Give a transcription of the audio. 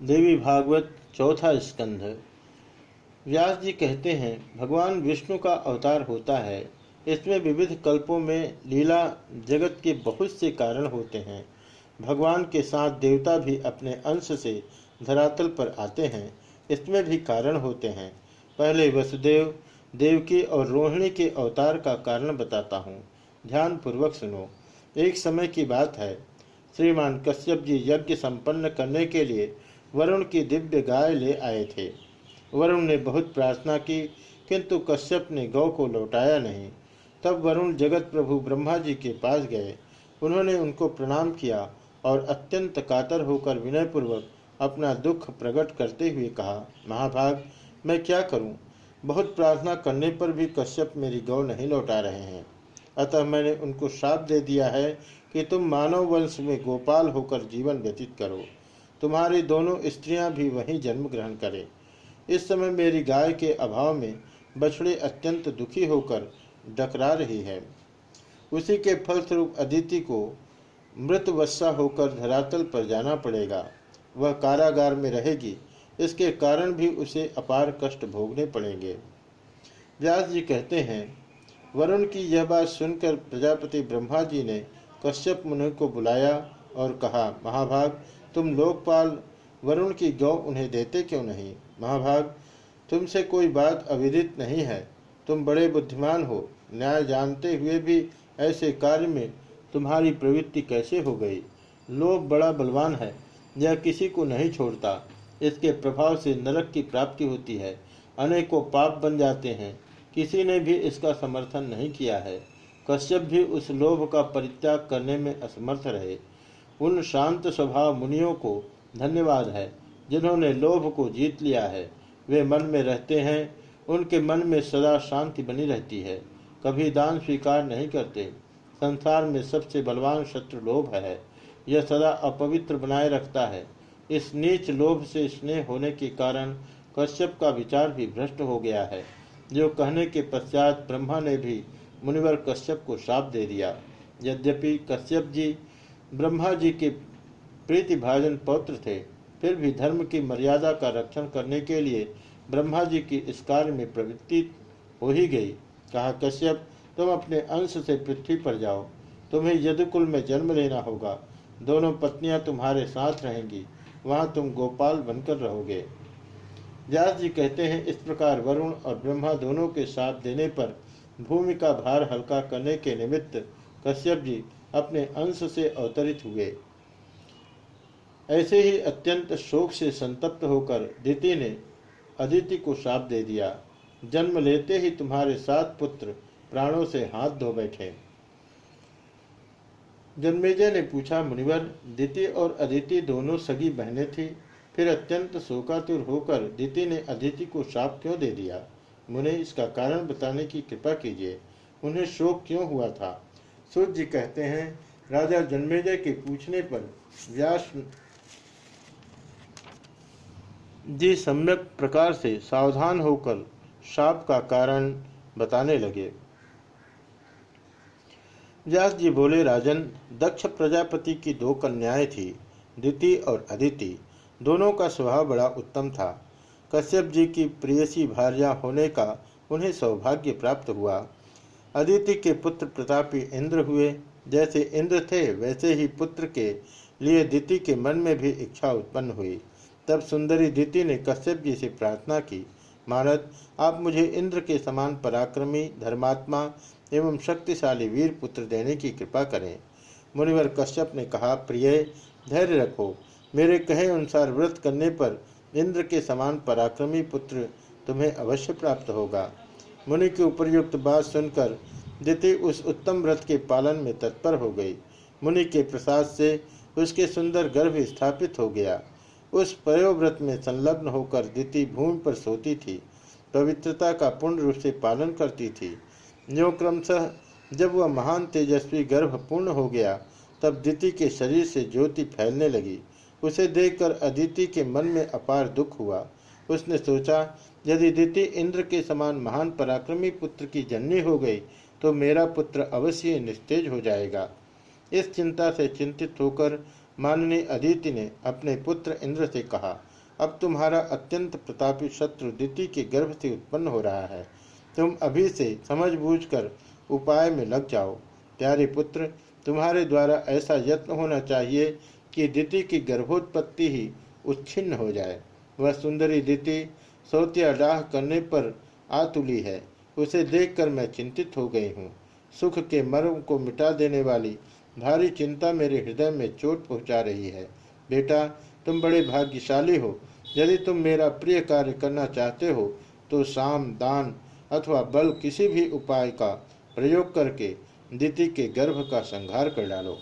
देवी भागवत चौथा स्कंध। व्यास जी कहते हैं, भगवान विष्णु का अवतार होता है। इसमें विविध कल्पों में लीला जगत के बहुत से कारण होते हैं। भगवान के साथ देवता भी अपने अंश से धरातल पर आते हैं। इसमें भी कारण होते हैं। पहले वसुदेव देवकी और रोहिणी के अवतार का कारण बताता हूँ। ध्यान पूर्वक सुनो। एक समय की बात है। श्रीमान कश्यप जी यज्ञ संपन्न करने के लिए वरुण की दिव्य गाय ले आए थे। वरुण ने बहुत प्रार्थना की, किंतु कश्यप ने गौ को लौटाया नहीं। तब वरुण जगत प्रभु ब्रह्मा जी के पास गए। उन्होंने उनको प्रणाम किया और अत्यंत कातर होकर विनयपूर्वक अपना दुख प्रकट करते हुए कहा, महाभाग, मैं क्या करूँ? बहुत प्रार्थना करने पर भी कश्यप मेरी गौ नहीं लौटा रहे हैं। अतः मैंने उनको श्राप दे दिया है कि तुम मानव वंश में गोपाल होकर जीवन व्यतीत करो। तुम्हारी दोनों स्त्रियाँ भी वहीं जन्म ग्रहण करें। इस समय मेरी गाय के अभाव में बछड़े अत्यंत दुखी होकर डकरा रही है। उसी के फलस्वरूप अदिति को मृत वस्सा होकर धरातल पर जाना पड़ेगा। वह कारागार में रहेगी। इसके कारण भी उसे अपार कष्ट भोगने पड़ेंगे। व्यास जी कहते हैं, वरुण की यह बात सुनकर प्रजापति ब्रह्मा जी ने कश्यप मुनि को बुलाया और कहा, महाभाग तुम लोकपाल वरुण की गौ उन्हें देते क्यों नहीं? महाभाग, तुमसे कोई बात अविदित नहीं है। तुम बड़े बुद्धिमान हो। न्याय जानते हुए भी ऐसे कार्य में तुम्हारी प्रवृत्ति कैसे हो गई? लोभ बड़ा बलवान है। यह किसी को नहीं छोड़ता। इसके प्रभाव से नरक की प्राप्ति होती है। अनेकों पाप बन जाते हैं। किसी ने भी इसका समर्थन नहीं किया है। कश्यप भी उस लोभ का परित्याग करने में असमर्थ रहे। उन शांत स्वभाव मुनियों को धन्यवाद है, जिन्होंने लोभ को जीत लिया है। वे मन में रहते हैं, उनके मन में सदा शांति बनी रहती है। कभी दान स्वीकार नहीं करते। संसार में सबसे बलवान शत्रु लोभ है। यह सदा अपवित्र बनाए रखता है। इस नीच लोभ से स्नेह होने के कारण कश्यप का विचार भी भ्रष्ट हो गया है। जो कहने के पश्चात ब्रह्मा ने भी मुनिवर कश्यप को श्राप दे दिया। यद्यपि कश्यप जी ब्रह्मा जी के प्रीतिभाजन पौत्र थे, फिर भी धर्म की मर्यादा का रक्षण करने के लिए ब्रह्मा जी की इस कार्य में प्रवृत्ति हो ही गई। कहा, कश्यप, तुम अपने अंश से पृथ्वी पर जाओ। तुम्हें यदुकुल में जन्म लेना होगा। दोनों पत्नियाँ तुम्हारे साथ रहेंगी। वहाँ तुम गोपाल बनकर रहोगे। व्यास जी कहते हैं, इस प्रकार वरुण और ब्रह्मा दोनों के साथ देने पर भूमि का भार हल्का करने के निमित्त कश्यप जी अपने अंश से अवतरित हुए। ऐसे ही अत्यंत शोक से संतप्त होकर दिति ने अदिति को श्राप दे दिया। जन्म लेते ही तुम्हारे सात पुत्र प्राणों से हाथ धो बैठे। जन्मेजय ने पूछा, मुनिवर, दिति और अदिति दोनों सगी बहनें थी? फिर अत्यंत शोकातुर होकर दिति ने अदिति को श्राप क्यों दे दिया? मुने इसका कारण बताने की कृपा कीजिए। उन्हें शोक क्यों हुआ था? सूर्य जी कहते हैं, राजा जन्मेजय के पूछने पर व्यास जी सम्यक प्रकार से सावधान होकर शाप का कारण बताने लगे। व्यास जी बोले, राजन, दक्ष प्रजापति की दो कन्याएँ थी दिति और अदिति दोनों का स्वभाव बड़ा उत्तम था। कश्यप जी की प्रियसी भार्या होने का उन्हें सौभाग्य प्राप्त हुआ। अदिति के पुत्र प्रतापी इंद्र हुए। जैसे इंद्र थे, वैसे ही पुत्र के लिए दिति के मन में भी इच्छा उत्पन्न हुई। तब सुंदरी दिति ने कश्यप जी से प्रार्थना की, महाराज, आप मुझे इंद्र के समान पराक्रमी, धर्मात्मा एवं शक्तिशाली वीर पुत्र देने की कृपा करें। मुनिवर कश्यप ने कहा, प्रिय, धैर्य रखो। मेरे कहे अनुसार व्रत करने पर इंद्र के समान पराक्रमी पुत्र तुम्हें अवश्य प्राप्त होगा। मुनि की उपरयुक्त बात सुनकर दिति उस उत्तम व्रत के पालन में तत्पर हो गई। मुनि के प्रसाद से उसके सुंदर गर्भ स्थापित हो गया। उस पयोव्रत में संलग्न होकर दिति भूमि पर सोती थी। पवित्रता का पूर्ण रूप से पालन करती थी। जो क्रमशः जब वह महान तेजस्वी गर्भ पूर्ण हो गया, तब दिति के शरीर से ज्योति फैलने लगी। उसे देखकर अदिति के मन में अपार दुख हुआ। उसने सोचा यदि दिति इंद्र के समान महान पराक्रमी पुत्र की जननी हो गई तो मेरा पुत्र अवश्य निस्तेज हो जाएगा। इस चिंता से चिंतित होकर माननीय अदिति ने अपने पुत्र इंद्र से कहा, अब तुम्हारा अत्यंत प्रतापी शत्रु दिति के गर्भ से उत्पन्न हो रहा है। तुम अभी से समझ बूझ कर उपाय में लग जाओ। प्यारे पुत्र, तुम्हारे द्वारा ऐसा यत्न होना चाहिए कि दिति की गर्भोत्पत्ति ही उच्छिन्न हो जाए। वह सुंदरी दिति सौतिया डाह करने पर आतुली है। उसे देखकर मैं चिंतित हो गई हूँ। सुख के मर्म को मिटा देने वाली भारी चिंता मेरे हृदय में चोट पहुँचा रही है। बेटा, तुम बड़े भाग्यशाली हो। यदि तुम मेरा प्रिय कार्य करना चाहते हो तो साम, दान अथवा बल किसी भी उपाय का प्रयोग करके दिति के गर्भ का संहार कर डालो।